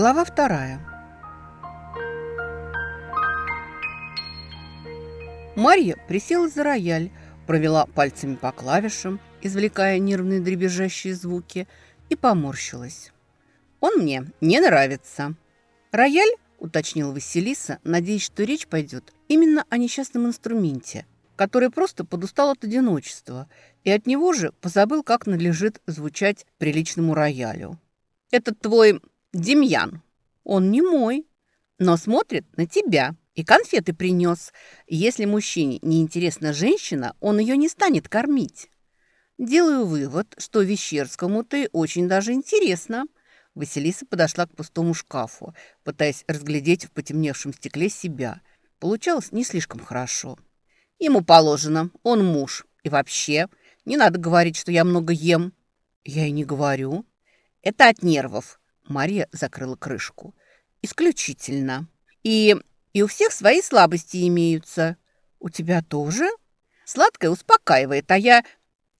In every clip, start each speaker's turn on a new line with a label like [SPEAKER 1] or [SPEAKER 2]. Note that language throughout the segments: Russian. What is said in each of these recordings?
[SPEAKER 1] Глава вторая. Марья присела за рояль, провела пальцами по клавишам, извлекая нервные дребезжащие звуки, и поморщилась. «Он мне не нравится». «Рояль?» – уточнила Василиса, надеясь, что речь пойдет именно о несчастном инструменте, который просто подустал от одиночества и от него же позабыл, как надлежит звучать приличному роялю. «Этот твой Демьян, он не мой, но смотрит на тебя и конфеты принес. Если мужчине не интересна женщина, он ее не станет кормить». Делаю вывод, что Вещерскому ты очень даже интересно. Василиса подошла к пустому шкафу, пытаясь разглядеть в потемневшем стекле себя. Получалось не слишком хорошо. Ему положено, он муж. И вообще, не надо говорить, что я много ем. Я и не говорю. Это от нервов. Мария закрыла крышку. Исключительно. И, и у всех свои слабости имеются. У тебя тоже? Сладкое успокаивает, а я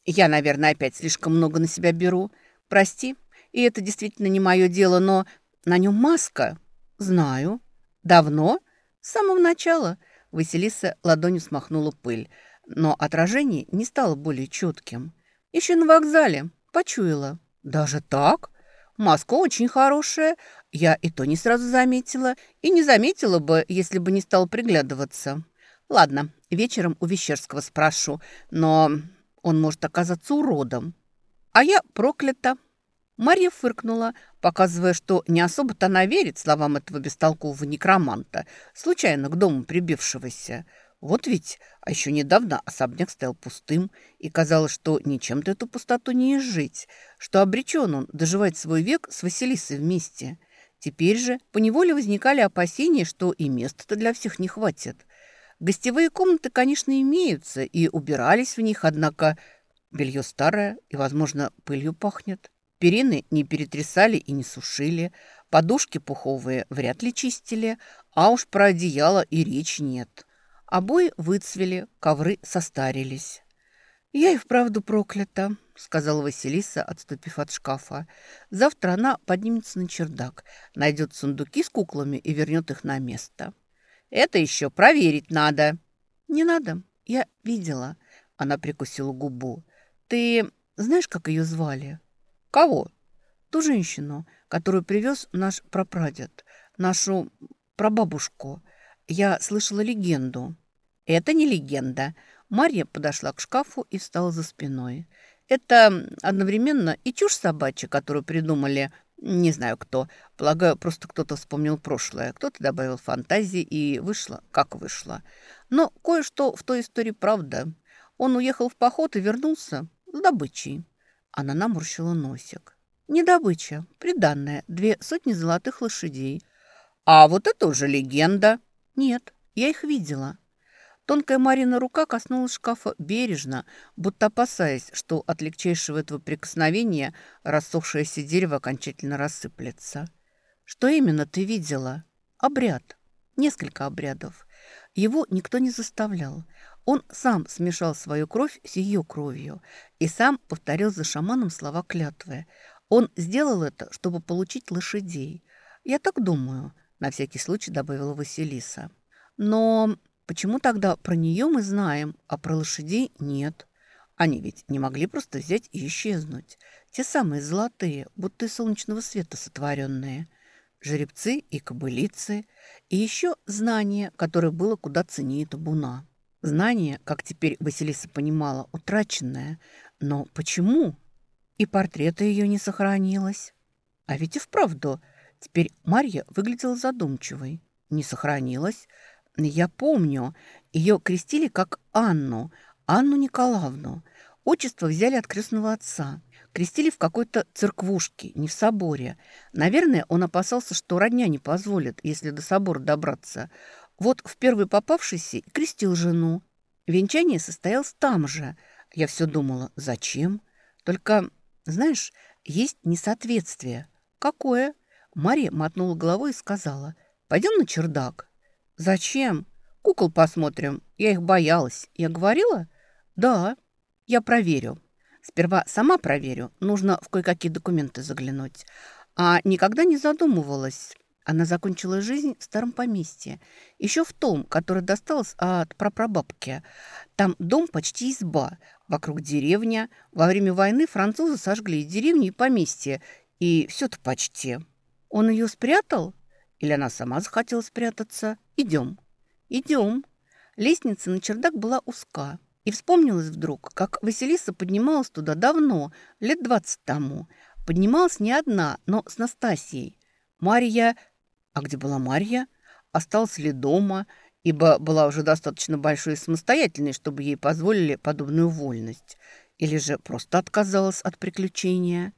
[SPEAKER 1] я, наверное, опять слишком много на себя беру. Прости, и это действительно не мое дело, но на нем маска. Знаю. Давно? С самого начала. Василиса ладонью смахнула пыль, но отражение не стало более четким. Еще на вокзале. Почуяла. Даже так? Маска очень хорошая. Я и то не сразу заметила. И не заметила бы, если бы не стала приглядываться. Ладно, вечером у Вещерского спрошу, но он может оказаться уродом. А я проклята. Марья фыркнула, показывая, что не особо-то она верит словам этого бестолкового некроманта, случайно к дому прибившегося. Вот ведь, а еще недавно особняк стоял пустым, и казалось, что ничем-то эту пустоту не изжить, что обречен он доживать свой век с Василисой вместе. Теперь же поневоле возникали опасения, что и места-то для всех не хватит. Гостевые комнаты, конечно, имеются, и убирались в них, однако белье старое и, возможно, пылью пахнет. Перины не перетрясали и не сушили, подушки пуховые вряд ли чистили, а уж про одеяло и речи нет. Обои выцвели, ковры состарились. «Я и вправду проклята», — сказала Василиса, отступив от шкафа. «Завтра она поднимется на чердак, найдет сундуки с куклами и вернет их на место». Это еще проверить надо». «Не надо. Я видела». Она прикусила губу. «Ты знаешь, как ее звали?» «Кого?» «Ту женщину, которую привез наш прапрадед, нашу прабабушку. Я слышала легенду». «Это не легенда». Марья подошла к шкафу и встала за спиной. «Это одновременно и чушь собачья, которую придумали не знаю кто. Полагаю, просто кто-то вспомнил прошлое. Кто-то добавил фантазии, и вышло, как вышло. Но кое-что в той истории правда. Он уехал в поход и вернулся с добычей. Она наморщила носик. Не добыча, приданная, две сотни золотых лошадей. А вот это уже легенда. Нет, я их видела. Тонкая Марина рука коснулась шкафа бережно, будто опасаясь, что от легчайшего этого прикосновения рассохшееся дерево окончательно рассыплется. «Что именно ты видела?» «Обряд. Несколько обрядов. Его никто не заставлял. Он сам смешал свою кровь с ее кровью и сам повторил за шаманом слова клятвы. Он сделал это, чтобы получить лошадей. Я так думаю», — на всякий случай добавила Василиса. «Но Почему тогда про нее мы знаем, а про лошадей нет? Они ведь не могли просто взять и исчезнуть. Те самые золотые, будто из солнечного света сотворенные. Жеребцы и кобылицы. И еще знание, которое было куда ценнее табуна. Знание, как теперь Василиса понимала, утраченное. Но почему? И портрета ее не сохранилось. А ведь и вправду, теперь Марья выглядела задумчивой. Не сохранилась, я помню, ее крестили как Анну, Анну Николаевну. Отчество взяли от крестного отца. Крестили в какой-то церквушке, не в соборе. Наверное, он опасался, что родня не позволит, если до собора добраться. Вот в первый попавшийся крестил жену. Венчание состоялось там же. Я все думала, зачем? Только, знаешь, есть несоответствие. Какое? Мария мотнула головой и сказала, пойдем на чердак. «Зачем? Кукол посмотрим. Я их боялась. Я говорила?» «Да. Я проверю. Сперва сама проверю. Нужно в кое-какие документы заглянуть. а никогда не задумывалась. Она закончила жизнь в старом поместье, еще в том, который досталось от прапрабабки. Там дом почти изба, вокруг деревня. Во время войны французы сожгли и деревню, и поместье, и все-то почти. Он ее спрятал? Или она сама захотела спрятаться? Идем. Идем. Лестница на чердак была узка. И вспомнилось вдруг, как Василиса поднималась туда давно, лет двадцать тому. Поднималась не одна, но с Настасьей. Марья... А где была Марья? Осталась ли дома? Ибо была уже достаточно большой и самостоятельной, чтобы ей позволили подобную вольность. Или же просто отказалась от приключения.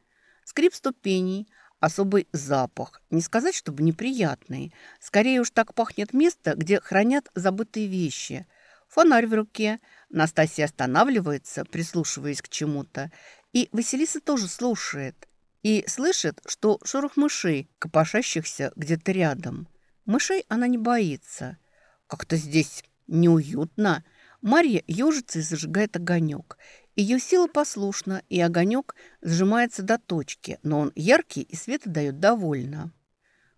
[SPEAKER 1] Скрип ступеней, особый запах. Не сказать, чтобы неприятный. Скорее уж так пахнет место, где хранят забытые вещи. Фонарь в руке. Настасья останавливается, прислушиваясь к чему-то. И Василиса тоже слушает. И слышит, что шорох мышей, копошащихся где-то рядом. Мышей она не боится. Как-то здесь неуютно. Марья ежится и зажигает огонек. Ее сила послушна, и огонек сжимается до точки, но он яркий и света дает довольно.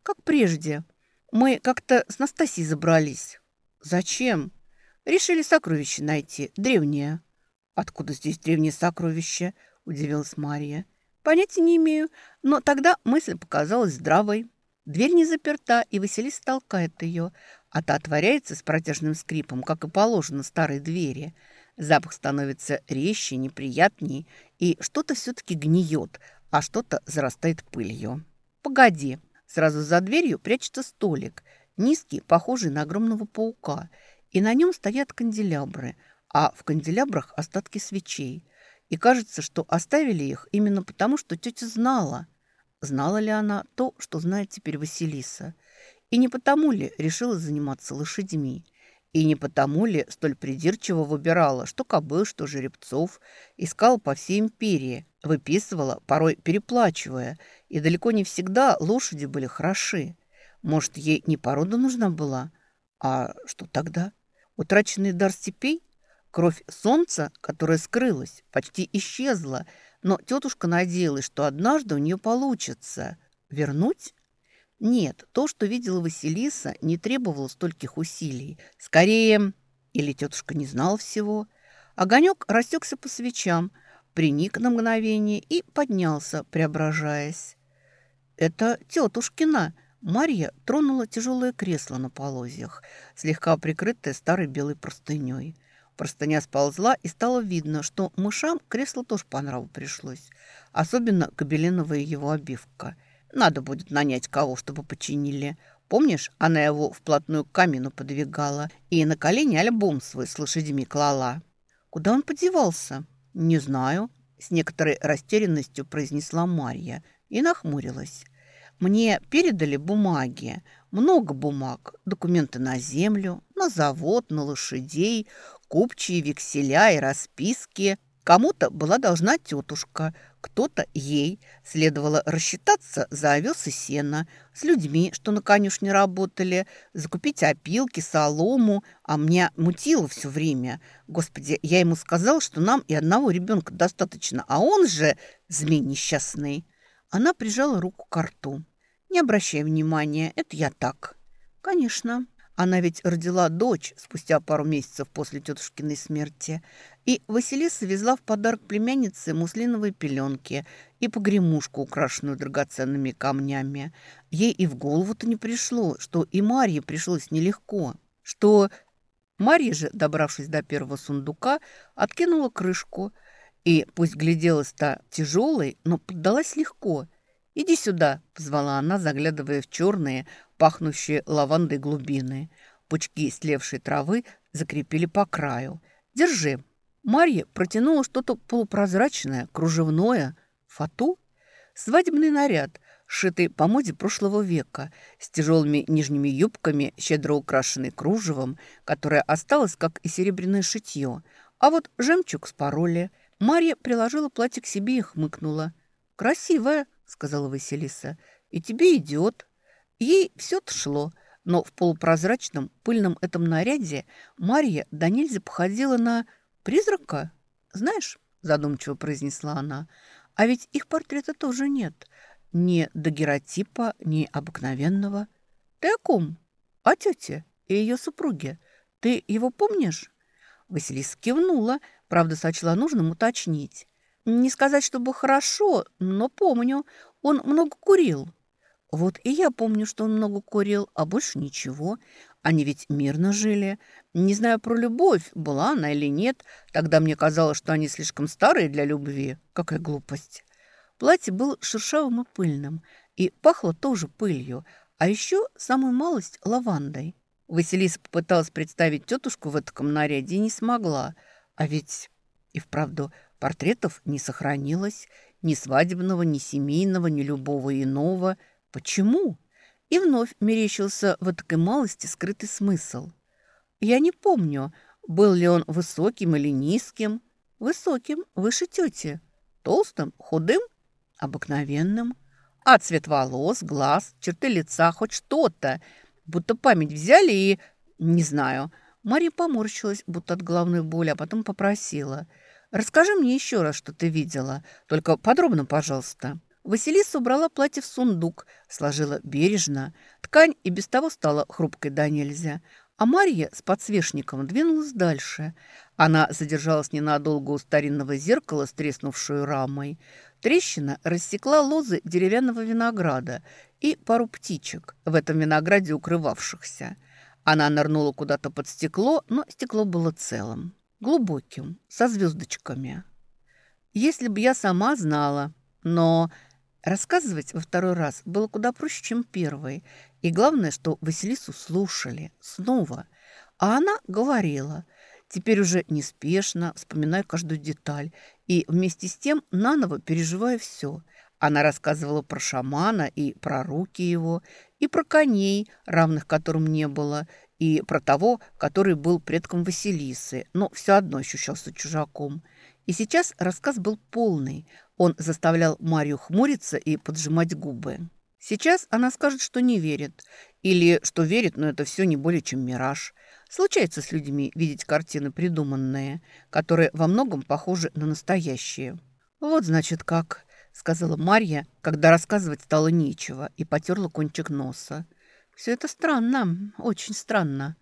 [SPEAKER 1] Как прежде. Мы как-то с Настасьей забрались. Зачем? Решили сокровище найти, древнее. Откуда здесь древнее сокровище? Удивилась Мария. Понятия не имею, но тогда мысль показалась здравой. Дверь не заперта, и Василиса толкает ее, а та отворяется с протяжным скрипом, как и положено старой двери – Запах становится резче, неприятней, и что-то все-таки гниет, а что-то зарастает пылью. «Погоди!» Сразу за дверью прячется столик, низкий, похожий на огромного паука, и на нем стоят канделябры, а в канделябрах остатки свечей. И кажется, что оставили их именно потому, что тетя знала. Знала ли она то, что знает теперь Василиса? И не потому ли решила заниматься лошадьми? И не потому ли столь придирчиво выбирала, что кобыл, что жеребцов, искала по всей империи, выписывала, порой переплачивая, и далеко не всегда лошади были хороши. Может, ей не порода нужна была? А что тогда? Утраченный дар степей? Кровь солнца, которая скрылась, почти исчезла, но тетушка надеялась, что однажды у нее получится. Вернуть? Нет, то, что видела Василиса, не требовало стольких усилий. Скорее, или тетушка не знала всего. Огонек растекся по свечам, приник на мгновение и поднялся, преображаясь. «Это тетушкина!» Марья тронула тяжелое кресло на полозьях, слегка прикрытое старой белой простыней. Простыня сползла, и стало видно, что мышам кресло тоже по нраву пришлось, особенно кабеленовая его обивка – надо будет нанять кого, чтобы починили. Помнишь, она его вплотную к камину подвигала и на колени альбом свой с лошадьми клала. Куда он подевался? Не знаю. С некоторой растерянностью произнесла Марья и нахмурилась. Мне передали бумаги, много бумаг, документы на землю, на завод, на лошадей, купчие, векселя и расписки. Кому-то была должна тетушка, кто-то ей. Следовало рассчитаться за овес и сено, с людьми, что на конюшне работали, закупить опилки, солому, а мне мутило все время. Господи, я ему сказал, что нам и одного ребенка достаточно, а он же змей несчастный. Она прижала руку к рту. Не обращай внимания, это я так. Конечно, она ведь родила дочь спустя пару месяцев после тетушкиной смерти. И Василиса везла в подарок племяннице муслиновые пеленки и погремушку, украшенную драгоценными камнями. Ей и в голову-то не пришло, что и Марье пришлось нелегко. Что Марья же, добравшись до первого сундука, откинула крышку. И пусть гляделась-то тяжелой, но поддалась легко. «Иди сюда», — позвала она, заглядывая в черные, пахнущие лавандой глубины. Пучки слевшей травы закрепили по краю. «Держи». Марья протянула что-то полупрозрачное, кружевное. Фату? Свадебный наряд, сшитый по моде прошлого века, с тяжелыми нижними юбками, щедро украшенный кружевом, которое осталось, как и серебряное шитье. А вот жемчуг с пароли. Марья приложила платье к себе и хмыкнула. «Красивая», — сказала Василиса, — «и тебе идет». Ей все-то шло, но в полупрозрачном пыльном этом наряде Марья до нельзя походила на призрака. «Знаешь», — задумчиво произнесла она, — «а ведь их портрета тоже нет. ни дагеротипа, ни обыкновенного. Ты о ком? О тете и ее супруге. Ты его помнишь? Василиса кивнула, правда, сочла нужным уточнить. Не сказать, чтобы хорошо, но помню. Он много курил. Вот и я помню, что он много курил, а больше ничего. Они ведь мирно жили. Не знаю про любовь, была она или нет. Тогда мне казалось, что они слишком старые для любви. Какая глупость. Платье было шершавым и пыльным, и пахло тоже пылью, а еще самую малость лавандой. Василиса попыталась представить тетушку в этом наряде и не смогла. А ведь и вправду портретов не сохранилось, ни свадебного, ни семейного, ни любого иного. Почему? И вновь мерещился в этой малости скрытый смысл. Я не помню, был ли он высоким или низким. Высоким, выше тети. Толстым, худым, обыкновенным. А цвет волос, глаз, черты лица, хоть что-то. Будто память взяли и... Не знаю. Мария поморщилась, будто от головной боли, а потом попросила. «Расскажи мне еще раз, что ты видела. Только подробно, пожалуйста». Василиса убрала платье в сундук, сложила бережно. Ткань и без того стала хрупкой да нельзя. А Марья с подсвечником двинулась дальше. Она задержалась ненадолго у старинного зеркала с треснувшей рамой. Трещина рассекла лозы деревянного винограда и пару птичек, в этом винограде укрывавшихся. Она нырнула куда-то под стекло, но стекло было целым, глубоким, со звездочками. Если бы я сама знала, но Рассказывать во второй раз было куда проще, чем первый. И главное, что Василису слушали снова. А она говорила, теперь уже неспешно, вспоминая каждую деталь. И вместе с тем наново переживая все. Она рассказывала про шамана и про руки его, и про коней, равных которым не было, и про того, который был предком Василисы, но все одно ощущался чужаком. И сейчас рассказ был полный – он заставлял Марию хмуриться и поджимать губы. Сейчас она скажет, что не верит. Или что верит, но это все не более чем мираж. Случается с людьми видеть картины придуманные, которые во многом похожи на настоящие. «Вот, значит, как», — сказала Марья, когда рассказывать стало нечего, и потерла кончик носа. «Все это странно, очень странно».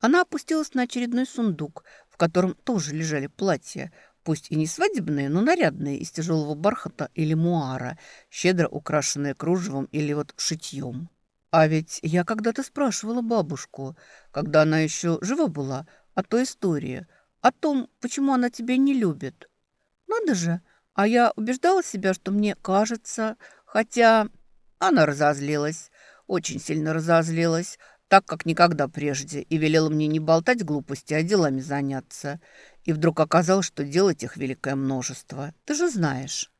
[SPEAKER 1] Она опустилась на очередной сундук, в котором тоже лежали платья, пусть и не свадебные, но нарядные, из тяжелого бархата или муара, щедро украшенные кружевом или вот шитьем. А ведь я когда-то спрашивала бабушку, когда она еще жива была, о той истории, о том, почему она тебя не любит. Надо же, а я убеждала себя, что мне кажется, хотя она разозлилась, очень сильно разозлилась, так, как никогда прежде, и велела мне не болтать глупости, а делами заняться. И вдруг оказалось, что делать их великое множество. Ты же знаешь.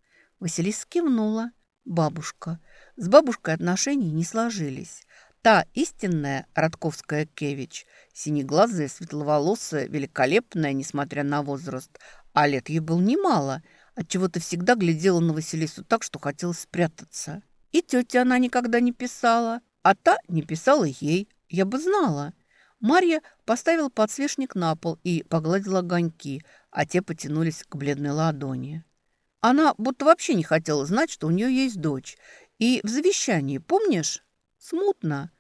[SPEAKER 1] Василиса кивнула. Бабушка. С бабушкой отношения не сложились. Та истинная Радковская Кевич, синеглазая, светловолосая, великолепная, несмотря на возраст, а лет ей было немало, отчего-то всегда глядела на Василису так, что хотелось спрятаться. И тетя она никогда не писала, а та не писала ей. Я бы знала. Марья поставила подсвечник на пол и погладила огоньки, а те потянулись к бледной ладони. Она будто вообще не хотела знать, что у нее есть дочь. И в завещании, помнишь? Смутно.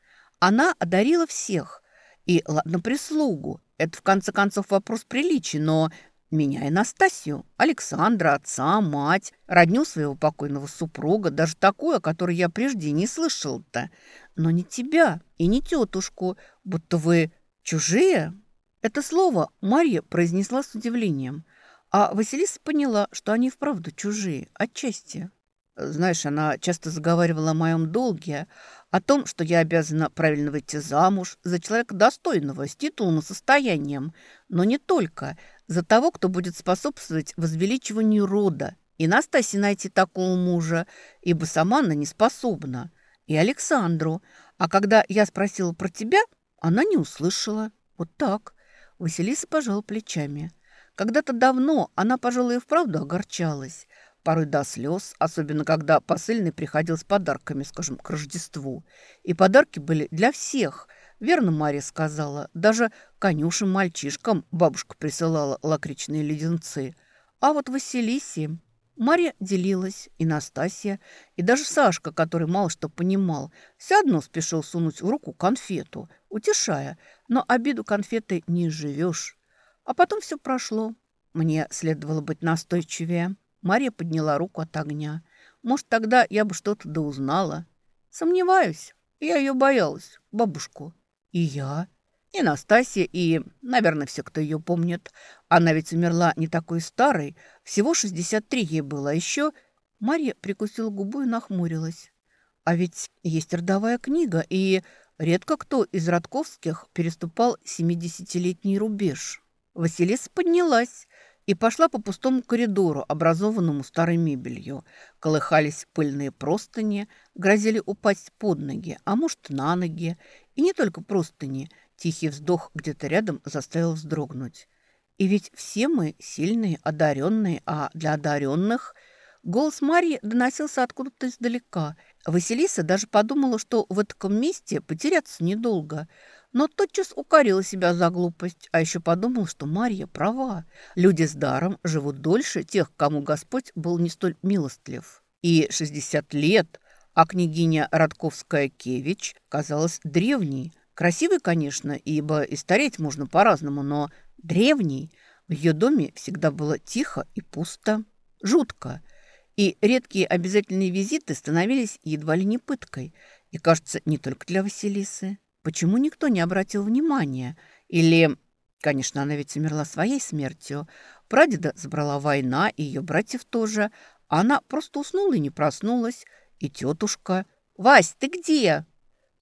[SPEAKER 1] Она одарила всех. И, ладно, прислугу. Это, в конце концов, вопрос приличия, но меня и Настасью, Александра, отца, мать, родню своего покойного супруга, даже такую, о которой я прежде не слышал-то но не тебя и не тетушку, будто вы чужие». Это слово Марья произнесла с удивлением, а Василиса поняла, что они вправду чужие, отчасти. Знаешь, она часто заговаривала о моем долге, о том, что я обязана правильно выйти замуж за человека достойного, с титулом и состоянием, но не только, за того, кто будет способствовать возвеличиванию рода, и Настасье найти такого мужа, ибо сама она не способна и Александру. А когда я спросила про тебя, она не услышала. Вот так. Василиса пожала плечами. Когда-то давно она, пожалуй, и вправду огорчалась. Порой до слез, особенно когда посыльный приходил с подарками, скажем, к Рождеству. И подарки были для всех. Верно Мария сказала. Даже конюшим мальчишкам бабушка присылала лакричные леденцы. А вот Василисе... Марья делилась, и Настасья, и даже Сашка, который мало что понимал, все одно спешил сунуть в руку конфету, утешая, но обиду конфеты не живешь. А потом все прошло. Мне следовало быть настойчивее. Марья подняла руку от огня. Может, тогда я бы что-то да узнала. Сомневаюсь. Я ее боялась, бабушку. И я. И Настасья, и, наверное, все, кто ее помнит. Она ведь умерла не такой старой. Всего 63 ей было. А еще Марья прикусила губу и нахмурилась. А ведь есть родовая книга, и редко кто из Родковских переступал 70-летний рубеж. Василиса поднялась и пошла по пустому коридору, образованному старой мебелью. Колыхались пыльные простыни, грозили упасть под ноги, а может, на ноги. И не только простыни – Тихий вздох где-то рядом заставил вздрогнуть. И ведь все мы сильные, одаренные, а для одаренных... Голос Марьи доносился откуда-то издалека. Василиса даже подумала, что в этом месте потеряться недолго. Но тотчас укорила себя за глупость, а еще подумала, что Марья права. Люди с даром живут дольше тех, кому Господь был не столь милостлив. И 60 лет, а княгиня Радковская-Кевич казалась древней – Красивый, конечно, ибо и стареть можно по-разному, но древний. В ее доме всегда было тихо и пусто, жутко. И редкие обязательные визиты становились едва ли не пыткой. И, кажется, не только для Василисы. Почему никто не обратил внимания? Или, конечно, она ведь умерла своей смертью. Прадеда забрала война, и ее братьев тоже. Она просто уснула и не проснулась. И тетушка. «Вась, ты где?»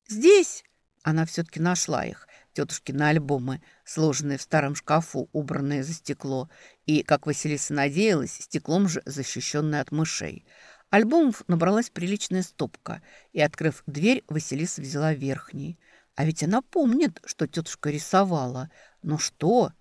[SPEAKER 1] «Здесь!» Она все-таки нашла их, тетушкины альбомы, сложенные в старом шкафу, убранные за стекло, и, как Василиса надеялась, стеклом же защищенные от мышей. Альбомов набралась приличная стопка, и, открыв дверь, Василиса взяла верхний. А ведь она помнит, что тетушка рисовала. Но что?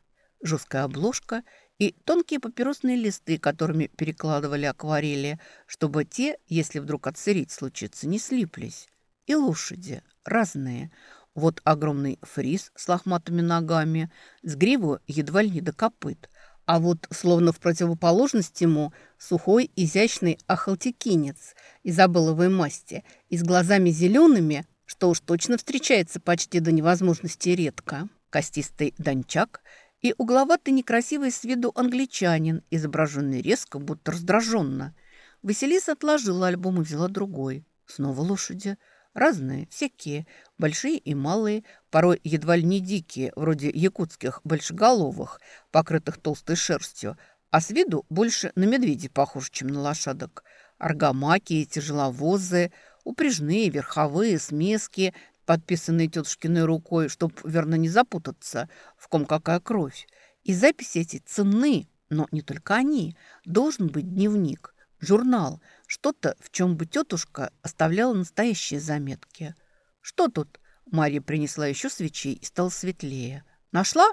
[SPEAKER 1] Жесткая обложка и тонкие папиросные листы, которыми перекладывали акварели, чтобы те, если вдруг отсырить случится, не слиплись. И лошади разные. Вот огромный фриз с лохматыми ногами, с гриву едва ли не до копыт. А вот, словно в противоположность ему, сухой, изящный ахалтекинец из абыловой масти и с глазами зелеными, что уж точно встречается почти до невозможности редко. Костистый дончак и угловатый некрасивый с виду англичанин, изображенный резко, будто раздраженно. Василиса отложила альбом и взяла другой. Снова лошади – Разные, всякие, большие и малые, порой едва ли не дикие, вроде якутских большеголовых, покрытых толстой шерстью, а с виду больше на медведей похож, чем на лошадок. Аргамаки тяжеловозы, упряжные, верховые, смески, подписанные тетушкиной рукой, чтоб верно не запутаться, в ком какая кровь. И записи эти ценны, но не только они. Должен быть дневник – Журнал. Что-то, в чем бы тетушка оставляла настоящие заметки. Что тут? Марья принесла еще свечей и стало светлее. Нашла?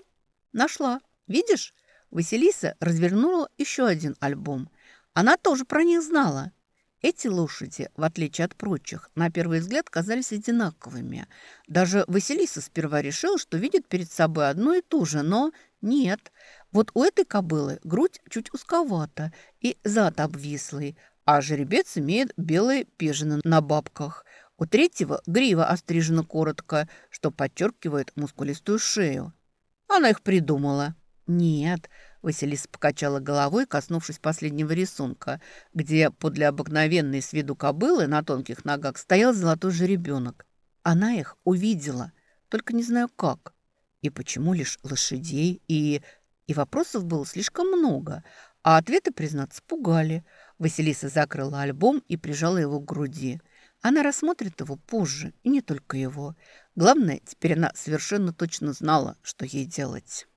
[SPEAKER 1] Нашла. Видишь? Василиса развернула еще один альбом. Она тоже про них знала. Эти лошади, в отличие от прочих, на первый взгляд казались одинаковыми. Даже Василиса сперва решила, что видит перед собой одно и то же, но нет. Вот у этой кобылы грудь чуть узковата и зад обвислый, а жеребец имеет белые пежины на бабках. У третьего грива острижена коротко, что подчеркивает мускулистую шею. Она их придумала. Нет, Василиса покачала головой, коснувшись последнего рисунка, где подле обыкновенной с виду кобылы на тонких ногах стоял золотой жеребенок. Она их увидела, только не знаю как. И почему лишь лошадей, и... И вопросов было слишком много, а ответы, признаться, пугали. Василиса закрыла альбом и прижала его к груди. Она рассмотрит его позже, и не только его. Главное, теперь она совершенно точно знала, что ей делать.